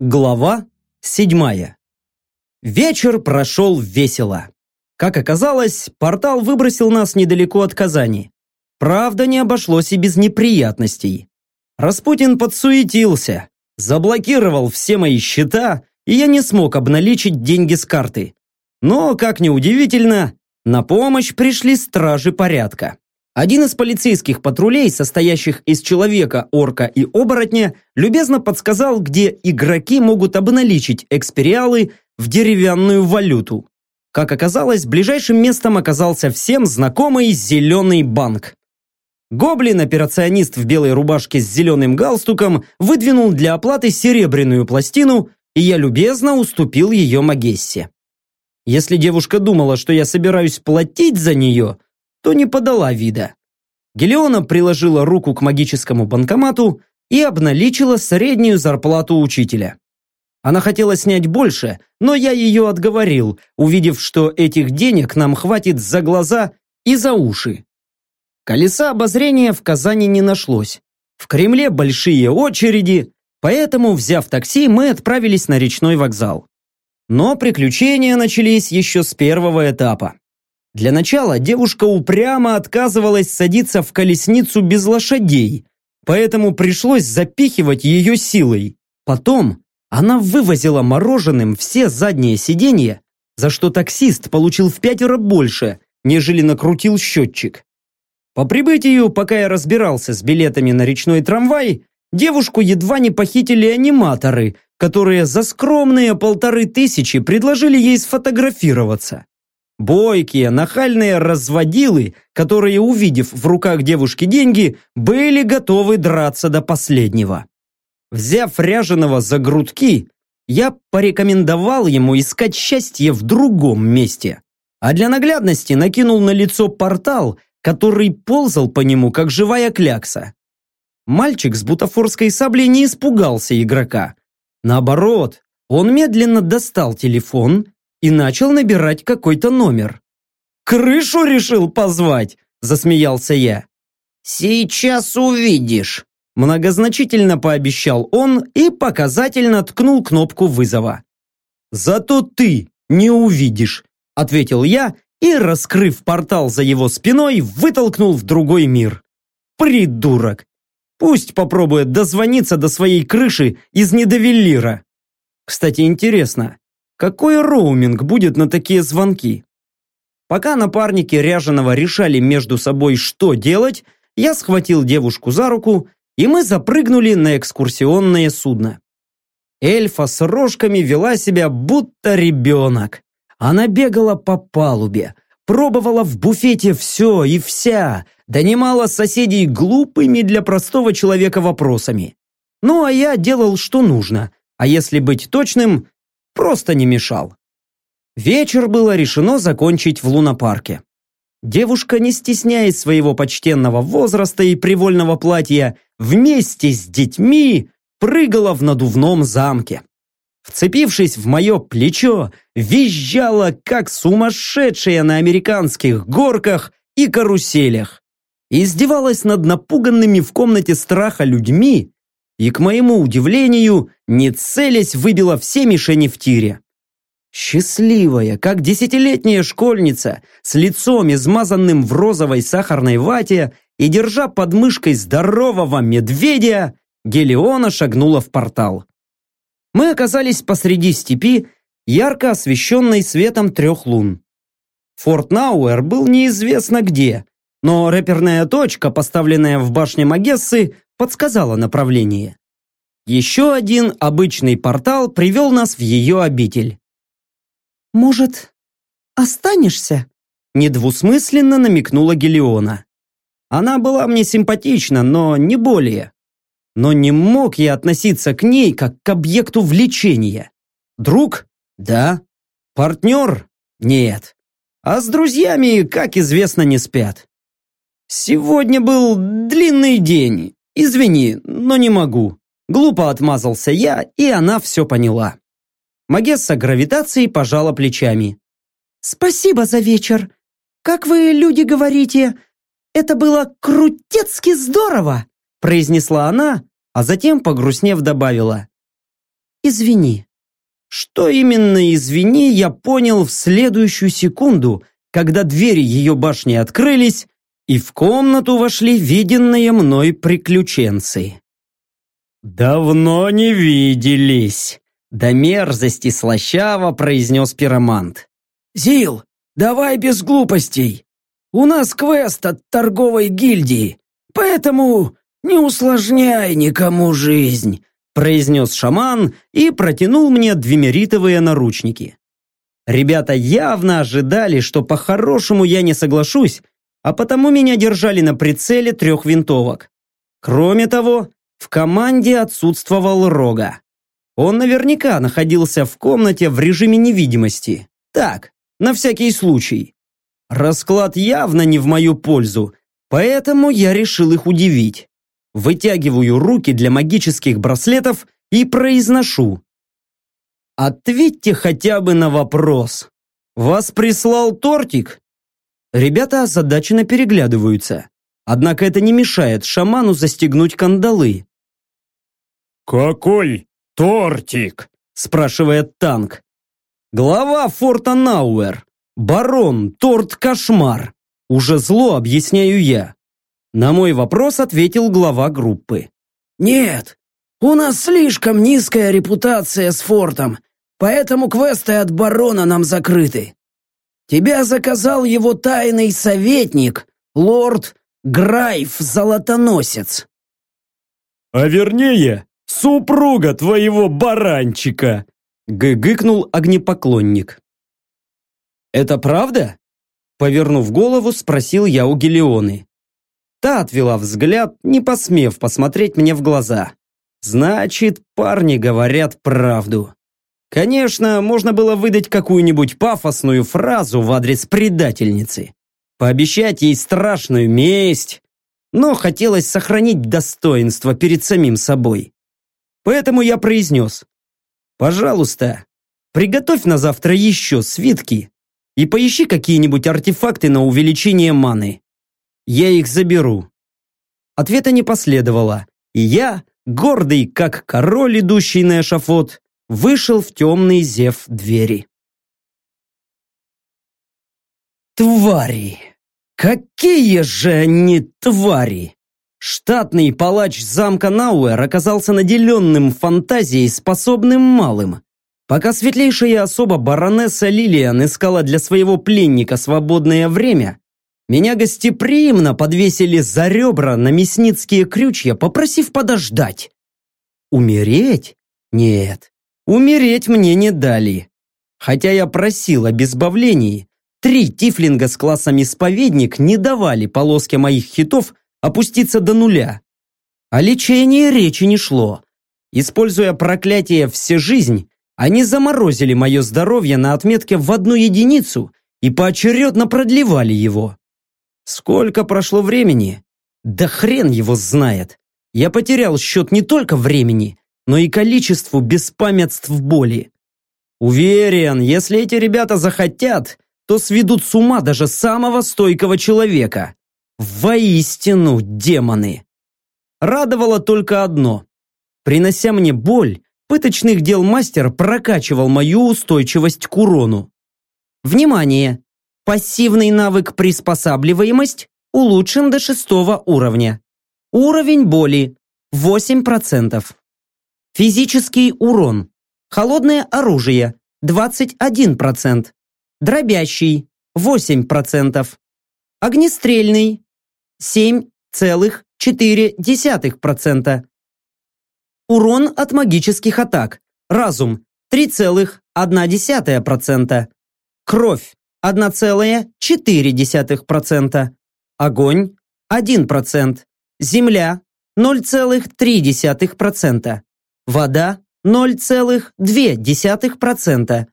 Глава седьмая. Вечер прошел весело. Как оказалось, портал выбросил нас недалеко от Казани. Правда, не обошлось и без неприятностей. Распутин подсуетился, заблокировал все мои счета, и я не смог обналичить деньги с карты. Но, как ни удивительно, на помощь пришли стражи порядка. Один из полицейских патрулей, состоящих из человека, орка и оборотня, любезно подсказал, где игроки могут обналичить экспериалы в деревянную валюту. Как оказалось, ближайшим местом оказался всем знакомый зеленый банк. Гоблин-операционист в белой рубашке с зеленым галстуком выдвинул для оплаты серебряную пластину, и я любезно уступил ее Магессе. Если девушка думала, что я собираюсь платить за нее, то не подала вида. Гелиона приложила руку к магическому банкомату и обналичила среднюю зарплату учителя. Она хотела снять больше, но я ее отговорил, увидев, что этих денег нам хватит за глаза и за уши. Колеса обозрения в Казани не нашлось. В Кремле большие очереди, поэтому, взяв такси, мы отправились на речной вокзал. Но приключения начались еще с первого этапа. Для начала девушка упрямо отказывалась садиться в колесницу без лошадей, поэтому пришлось запихивать ее силой. Потом она вывозила мороженым все задние сиденья, за что таксист получил в пятеро больше, нежели накрутил счетчик. По прибытию, пока я разбирался с билетами на речной трамвай, девушку едва не похитили аниматоры, которые за скромные полторы тысячи предложили ей сфотографироваться. Бойкие, нахальные разводилы, которые, увидев в руках девушки деньги, были готовы драться до последнего. Взяв ряженого за грудки, я порекомендовал ему искать счастье в другом месте. А для наглядности накинул на лицо портал, который ползал по нему, как живая клякса. Мальчик с бутафорской саблей не испугался игрока. Наоборот, он медленно достал телефон и начал набирать какой-то номер. «Крышу решил позвать?» – засмеялся я. «Сейчас увидишь», – многозначительно пообещал он и показательно ткнул кнопку вызова. «Зато ты не увидишь», – ответил я и, раскрыв портал за его спиной, вытолкнул в другой мир. «Придурок! Пусть попробует дозвониться до своей крыши из недовеллира. Кстати, интересно, какой роуминг будет на такие звонки? Пока напарники Ряженого решали между собой, что делать, я схватил девушку за руку, и мы запрыгнули на экскурсионное судно. Эльфа с рожками вела себя будто ребенок. Она бегала по палубе, пробовала в буфете все и вся, донимала соседей глупыми для простого человека вопросами. Ну а я делал, что нужно, а если быть точным, просто не мешал. Вечер было решено закончить в лунопарке. Девушка, не стесняясь своего почтенного возраста и привольного платья, вместе с детьми прыгала в надувном замке. Вцепившись в мое плечо, визжала, как сумасшедшая на американских горках и каруселях. Издевалась над напуганными в комнате страха людьми и, к моему удивлению, не целясь, выбила все мишени в тире. Счастливая, как десятилетняя школьница, с лицом измазанным в розовой сахарной вате и держа под мышкой здорового медведя, Гелиона шагнула в портал. Мы оказались посреди степи, ярко освещенной светом трех лун. Форт Науэр был неизвестно где, но рэперная точка, поставленная в башне Магессы, подсказала направление. Еще один обычный портал привел нас в ее обитель. «Может, останешься?» Недвусмысленно намекнула Гелиона. Она была мне симпатична, но не более. Но не мог я относиться к ней как к объекту влечения. Друг? Да. Партнер? Нет. А с друзьями, как известно, не спят. Сегодня был длинный день, «Извини, но не могу». Глупо отмазался я, и она все поняла. Магесса гравитации пожала плечами. «Спасибо за вечер. Как вы, люди, говорите, это было крутецки здорово!» произнесла она, а затем, погрустнев, добавила. извини». Что именно «извини» я понял в следующую секунду, когда двери ее башни открылись, и в комнату вошли виденные мной приключенцы. «Давно не виделись», — до мерзости слащаво произнес пиромант. «Зил, давай без глупостей. У нас квест от торговой гильдии, поэтому не усложняй никому жизнь», произнес шаман и протянул мне двемеритовые наручники. Ребята явно ожидали, что по-хорошему я не соглашусь, а потому меня держали на прицеле трех винтовок. Кроме того, в команде отсутствовал Рога. Он наверняка находился в комнате в режиме невидимости. Так, на всякий случай. Расклад явно не в мою пользу, поэтому я решил их удивить. Вытягиваю руки для магических браслетов и произношу. Ответьте хотя бы на вопрос. Вас прислал тортик? Ребята озадаченно переглядываются. Однако это не мешает шаману застегнуть кандалы. «Какой тортик?» спрашивает танк. Глава форта Науэр. Барон, торт-кошмар. Уже зло объясняю я. На мой вопрос ответил глава группы. «Нет, у нас слишком низкая репутация с фортом, поэтому квесты от барона нам закрыты. Тебя заказал его тайный советник, лорд Грайф Золотоносец». «А вернее, супруга твоего баранчика!» Гыгыкнул огнепоклонник. «Это правда?» Повернув голову, спросил я у Гелионы. Та отвела взгляд, не посмев посмотреть мне в глаза. Значит, парни говорят правду. Конечно, можно было выдать какую-нибудь пафосную фразу в адрес предательницы. Пообещать ей страшную месть. Но хотелось сохранить достоинство перед самим собой. Поэтому я произнес. «Пожалуйста, приготовь на завтра еще свитки и поищи какие-нибудь артефакты на увеличение маны. Я их заберу». Ответа не последовало, и я, гордый как король, идущий на эшафот, вышел в темный зев двери. Твари! Какие же они твари! Штатный палач замка Науэр оказался наделенным фантазией, способным малым. Пока светлейшая особа баронесса Лилиан искала для своего пленника свободное время, меня гостеприимно подвесили за ребра на мясницкие крючья, попросив подождать. Умереть? Нет, умереть мне не дали. Хотя я просил об избавлении, три тифлинга с классом исповедник не давали полоске моих хитов опуститься до нуля. О лечении речи не шло. Используя проклятие «все жизнь», они заморозили мое здоровье на отметке в одну единицу и поочередно продлевали его. Сколько прошло времени? Да хрен его знает. Я потерял счет не только времени, но и количеству беспамятств боли. Уверен, если эти ребята захотят, то сведут с ума даже самого стойкого человека. Воистину демоны! Радовало только одно. Принося мне боль, пыточных дел мастер прокачивал мою устойчивость к урону. Внимание! Пассивный навык приспосабливаемость улучшен до шестого уровня. Уровень боли 8%. Физический урон. Холодное оружие 21%. Дробящий 8%. Огнестрельный 7,4%. Урон от магических атак. Разум 3,1%. Кровь 1,4%. Огонь 1%. Земля 0,3%. Вода 0,2%.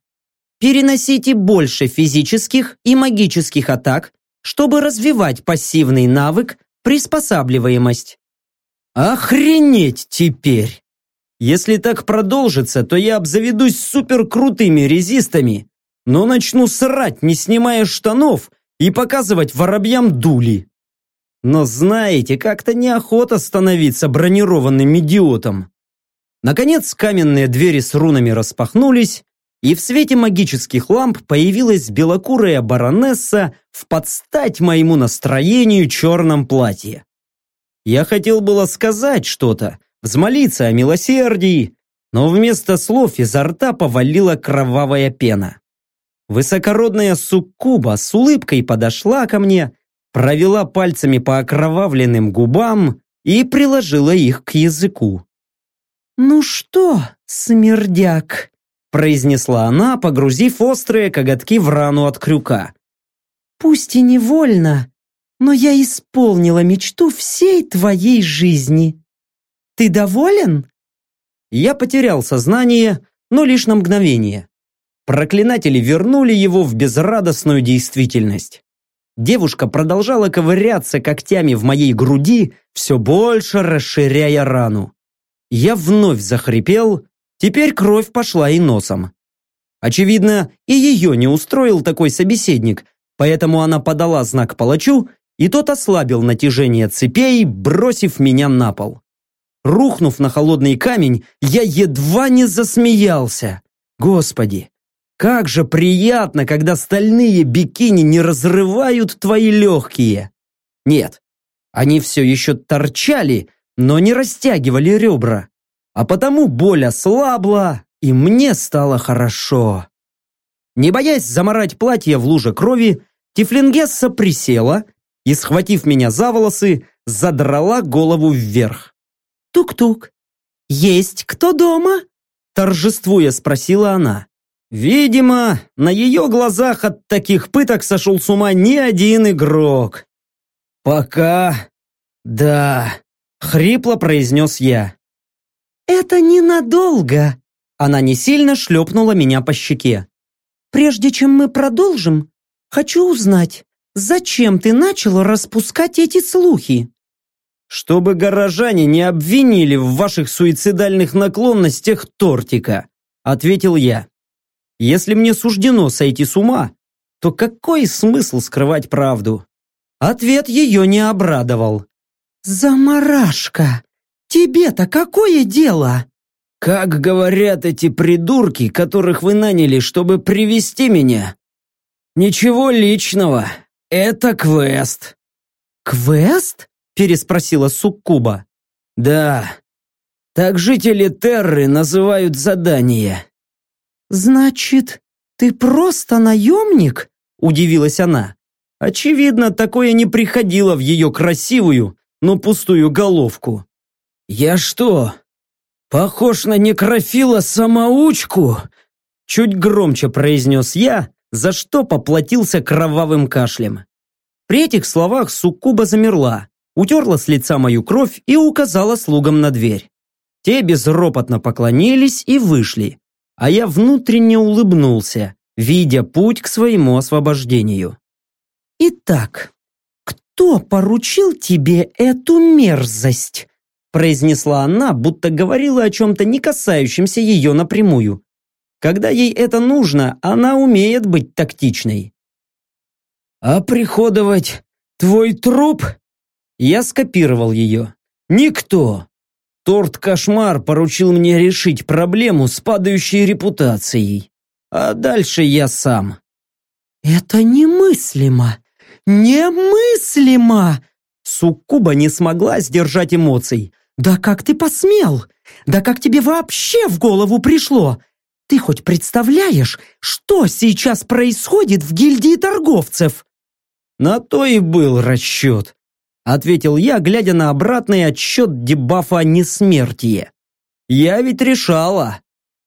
Переносите больше физических и магических атак чтобы развивать пассивный навык приспосабливаемость. Охренеть теперь! Если так продолжится, то я обзаведусь суперкрутыми резистами, но начну срать, не снимая штанов, и показывать воробьям дули. Но знаете, как-то неохота становиться бронированным идиотом. Наконец каменные двери с рунами распахнулись, и в свете магических ламп появилась белокурая баронесса в подстать моему настроению черном платье. Я хотел было сказать что-то, взмолиться о милосердии, но вместо слов изо рта повалила кровавая пена. Высокородная суккуба с улыбкой подошла ко мне, провела пальцами по окровавленным губам и приложила их к языку. «Ну что, смердяк?» Произнесла она, погрузив острые коготки в рану от крюка. «Пусть и невольно, но я исполнила мечту всей твоей жизни. Ты доволен?» Я потерял сознание, но лишь на мгновение. Проклинатели вернули его в безрадостную действительность. Девушка продолжала ковыряться когтями в моей груди, все больше расширяя рану. Я вновь захрипел, Теперь кровь пошла и носом. Очевидно, и ее не устроил такой собеседник, поэтому она подала знак палачу, и тот ослабил натяжение цепей, бросив меня на пол. Рухнув на холодный камень, я едва не засмеялся. Господи, как же приятно, когда стальные бикини не разрывают твои легкие. Нет, они все еще торчали, но не растягивали ребра а потому боль ослабла, и мне стало хорошо. Не боясь заморать платье в луже крови, Тифлингесса присела и, схватив меня за волосы, задрала голову вверх. «Тук-тук, есть кто дома?» Торжествуя спросила она. Видимо, на ее глазах от таких пыток сошел с ума ни один игрок. «Пока... да...» — хрипло произнес я. «Это ненадолго!» Она не сильно шлепнула меня по щеке. «Прежде чем мы продолжим, хочу узнать, зачем ты начал распускать эти слухи?» «Чтобы горожане не обвинили в ваших суицидальных наклонностях тортика», ответил я. «Если мне суждено сойти с ума, то какой смысл скрывать правду?» Ответ ее не обрадовал. «Замарашка!» Тебе-то какое дело?» «Как говорят эти придурки, которых вы наняли, чтобы привести меня?» «Ничего личного. Это квест». «Квест?» – переспросила Суккуба. «Да. Так жители Терры называют задание». «Значит, ты просто наемник?» – удивилась она. Очевидно, такое не приходило в ее красивую, но пустую головку. «Я что, похож на некрофила-самоучку?» Чуть громче произнес я, за что поплатился кровавым кашлем. При этих словах Суккуба замерла, утерла с лица мою кровь и указала слугам на дверь. Те безропотно поклонились и вышли, а я внутренне улыбнулся, видя путь к своему освобождению. «Итак, кто поручил тебе эту мерзость?» Произнесла она, будто говорила о чем-то не касающемся ее напрямую. Когда ей это нужно, она умеет быть тактичной. «А приходовать твой труп?» Я скопировал ее. «Никто. Торт-кошмар поручил мне решить проблему с падающей репутацией. А дальше я сам». «Это немыслимо! Немыслимо!» Суккуба не смогла сдержать эмоций. «Да как ты посмел? Да как тебе вообще в голову пришло? Ты хоть представляешь, что сейчас происходит в гильдии торговцев?» «На то и был расчет», — ответил я, глядя на обратный отсчет дебафа «Несмертие». «Я ведь решала.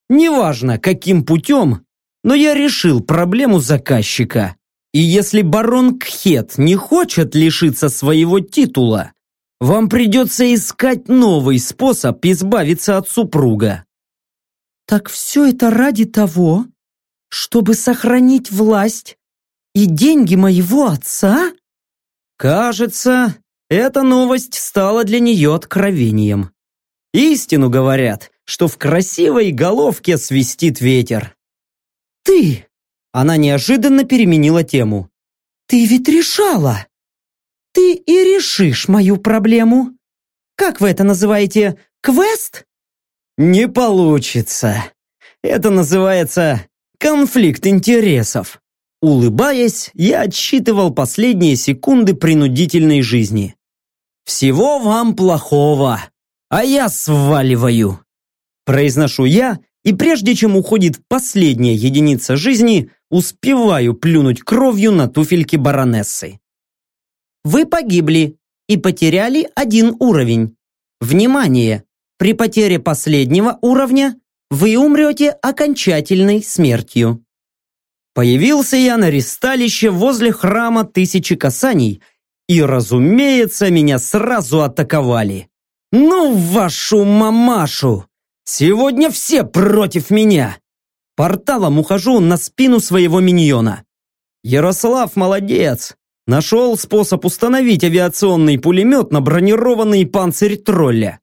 Неважно, каким путем, но я решил проблему заказчика. И если барон Кхет не хочет лишиться своего титула, вам придется искать новый способ избавиться от супруга. Так все это ради того, чтобы сохранить власть и деньги моего отца? Кажется, эта новость стала для нее откровением. Истину говорят, что в красивой головке свистит ветер. Ты! Она неожиданно переменила тему. Ты ведь решала! Ты и решишь мою проблему. Как вы это называете? Квест? не получится. Это называется конфликт интересов. Улыбаясь, я отсчитывал последние секунды принудительной жизни. «Всего вам плохого, а я сваливаю!» Произношу я, и прежде чем уходит последняя единица жизни, успеваю плюнуть кровью на туфельки баронессы. Вы погибли и потеряли один уровень. Внимание! При потере последнего уровня вы умрете окончательной смертью. Появился я на ристалище возле храма Тысячи Касаний, и, разумеется, меня сразу атаковали. Ну, вашу мамашу! Сегодня все против меня! Порталом ухожу на спину своего миньона. Ярослав молодец! Нашел способ установить авиационный пулемет на бронированный панцирь тролля.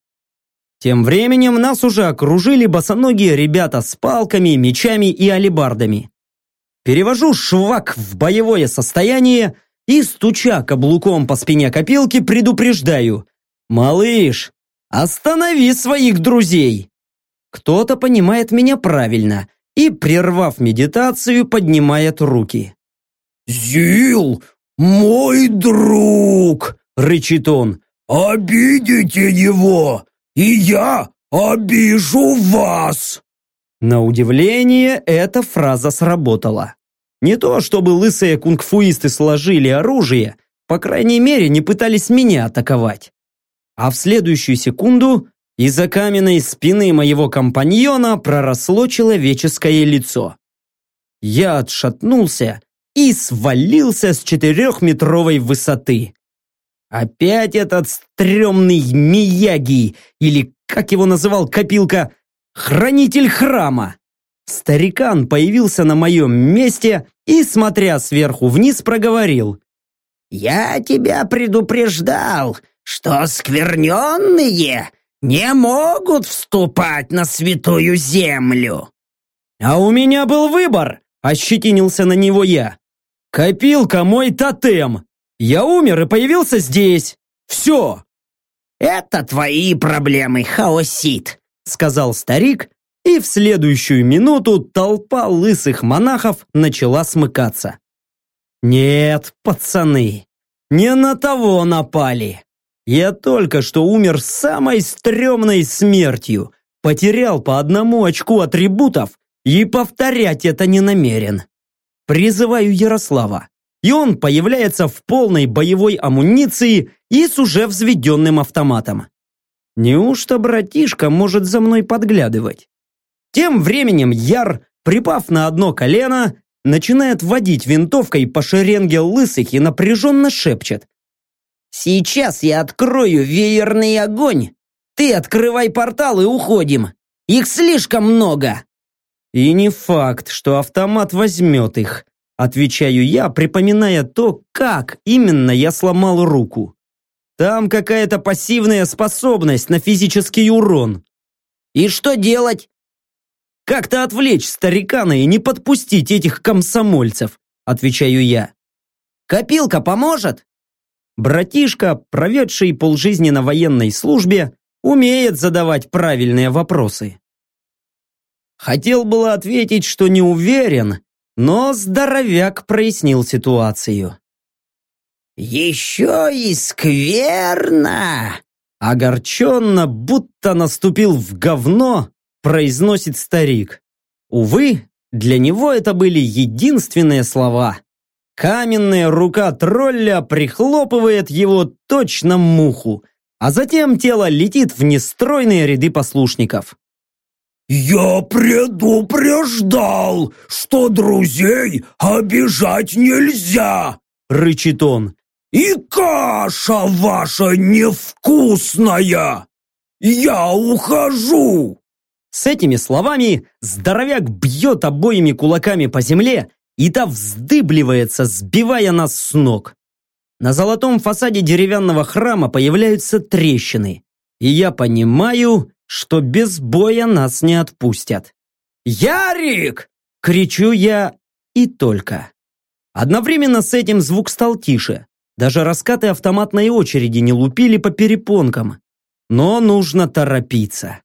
Тем временем нас уже окружили босоногие ребята с палками, мечами и алебардами. Перевожу швак в боевое состояние и, стуча каблуком по спине копилки, предупреждаю. «Малыш, останови своих друзей!» Кто-то понимает меня правильно и, прервав медитацию, поднимает руки. «Зил, мой друг!» — рычит он. «Обидите его, и я обижу вас!» На удивление, эта фраза сработала. Не то, чтобы лысые кунг-фуисты сложили оружие, по крайней мере, не пытались меня атаковать. А в следующую секунду из-за каменной спины моего компаньона проросло человеческое лицо. Я отшатнулся и свалился с четырехметровой высоты. Опять этот стрёмный Мияги, или, как его называл Копилка, хранитель храма. Старикан появился на моем месте и, смотря сверху вниз, проговорил. «Я тебя предупреждал, что скверненные не могут вступать на святую землю». «А у меня был выбор», – ощетинился на него я. «Копилка мой тотем. Я умер и появился здесь. Все». «Это твои проблемы, хаосит», – сказал старик и в следующую минуту толпа лысых монахов начала смыкаться. Нет, пацаны, не на того напали. Я только что умер самой стрёмной смертью, потерял по одному очку атрибутов и повторять это не намерен. Призываю Ярослава, и он появляется в полной боевой амуниции и с уже взведенным автоматом. Неужто братишка может за мной подглядывать? Тем временем Яр, припав на одно колено, начинает водить винтовкой по шеренге лысых и напряженно шепчет. «Сейчас я открою веерный огонь. Ты открывай портал и уходим. Их слишком много». И не факт, что автомат возьмет их, отвечаю я, припоминая то, как именно я сломал руку. Там какая-то пассивная способность на физический урон. И что делать? Как-то отвлечь старикана и не подпустить этих комсомольцев, отвечаю я. Копилка поможет? Братишка, проведший полжизни на военной службе, умеет задавать правильные вопросы. Хотел было ответить, что не уверен, но здоровяк прояснил ситуацию. «Еще и скверно!» Огорченно, будто наступил в говно, произносит старик. Увы, для него это были единственные слова. Каменная рука тролля прихлопывает его точно муху, а затем тело летит в нестройные ряды послушников. «Я предупреждал, что друзей обижать нельзя!» — рычит он. «И каша ваша невкусная! Я ухожу!» С этими словами здоровяк бьет обоими кулаками по земле, и та вздыбливается, сбивая нас с ног. На золотом фасаде деревянного храма появляются трещины, и я понимаю, что без боя нас не отпустят. «Ярик!» — кричу я и только. Одновременно с этим звук стал тише. Даже раскаты автоматной очереди не лупили по перепонкам. Но нужно торопиться.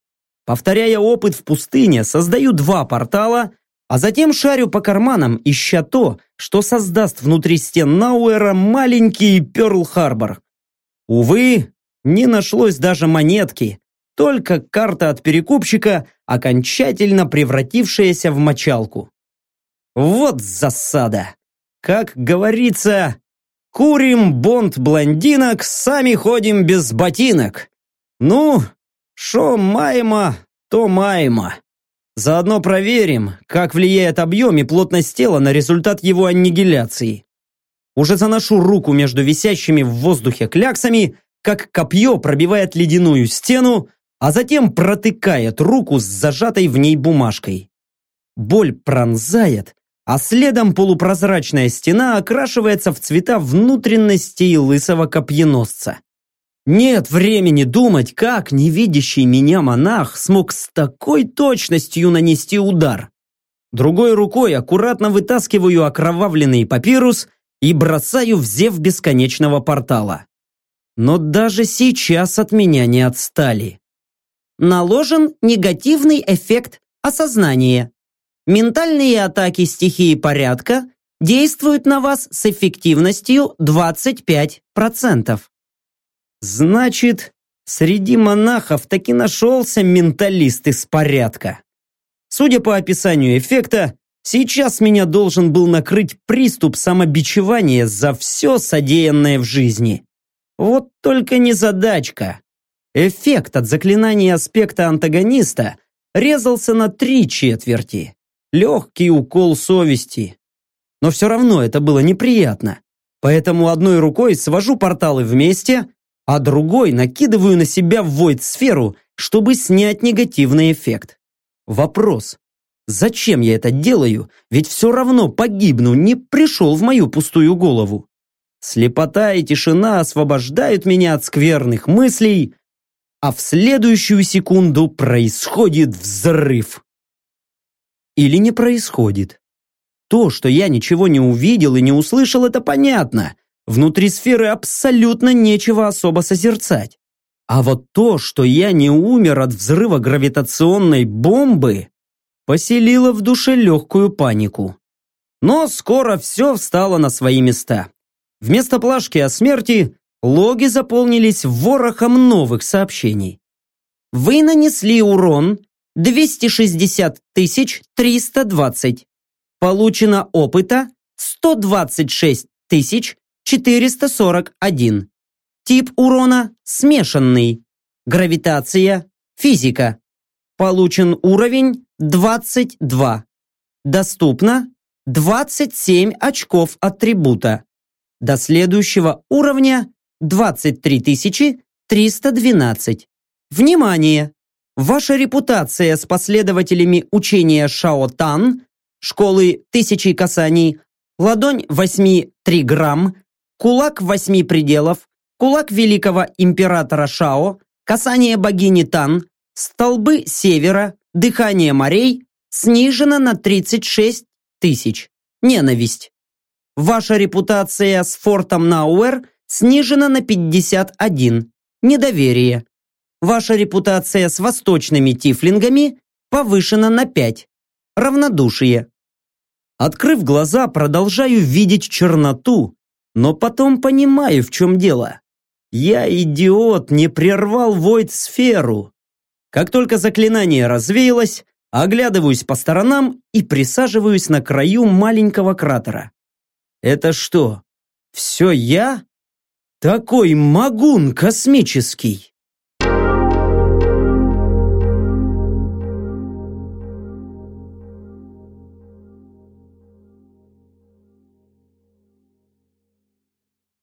Повторяя опыт в пустыне, создаю два портала, а затем шарю по карманам, ища то, что создаст внутри стен Науэра маленький Пёрл-Харбор. Увы, не нашлось даже монетки, только карта от перекупщика, окончательно превратившаяся в мочалку. Вот засада! Как говорится, курим бонд блондинок, сами ходим без ботинок. Ну, шо маема, то маема. Заодно проверим, как влияет объем и плотность тела на результат его аннигиляции. Уже заношу руку между висящими в воздухе кляксами, как копье пробивает ледяную стену, а затем протыкает руку с зажатой в ней бумажкой. Боль пронзает, а следом полупрозрачная стена окрашивается в цвета внутренностей лысого копьеносца. Нет времени думать, как невидящий меня монах смог с такой точностью нанести удар. Другой рукой аккуратно вытаскиваю окровавленный папирус и бросаю в зев бесконечного портала. Но даже сейчас от меня не отстали. Наложен негативный эффект осознания. Ментальные атаки стихии порядка действуют на вас с эффективностью 25%. Значит, среди монахов таки нашелся менталист из порядка. Судя по описанию эффекта, сейчас меня должен был накрыть приступ самобичевания за все содеянное в жизни. Вот только не задачка. Эффект от заклинания аспекта антагониста резался на три четверти. Легкий укол совести. Но все равно это было неприятно. Поэтому одной рукой свожу порталы вместе, а другой накидываю на себя войд-сферу, чтобы снять негативный эффект. Вопрос. Зачем я это делаю? Ведь все равно погибну, не пришел в мою пустую голову. Слепота и тишина освобождают меня от скверных мыслей, а в следующую секунду происходит взрыв. Или не происходит. То, что я ничего не увидел и не услышал, это понятно. Внутри сферы абсолютно нечего особо созерцать. А вот то, что я не умер от взрыва гравитационной бомбы, поселило в душе легкую панику. Но скоро все встало на свои места. Вместо плашки о смерти логи заполнились ворохом новых сообщений. Вы нанесли урон 260 320. Получено опыта 126 441. Тип урона смешанный. Гравитация, физика. Получен уровень 22. Доступно 27 очков атрибута. До следующего уровня 23 312. Внимание! Ваша репутация с последователями учения Шао Тан, школы тысячи касаний, ладонь восьми три грамм, кулак восьми пределов, кулак великого императора Шао, касание богини Тан, столбы севера, дыхание морей снижено на 36 тысяч. Ненависть. Ваша репутация с фортом Науэр снижена на 51. Недоверие. Ваша репутация с восточными тифлингами повышена на 5. Равнодушие. Открыв глаза, продолжаю видеть черноту, но потом понимаю, в чем дело. Я, идиот, не прервал войд-сферу. Как только заклинание развеялось, оглядываюсь по сторонам и присаживаюсь на краю маленького кратера. Это что, все я? Такой магун космический.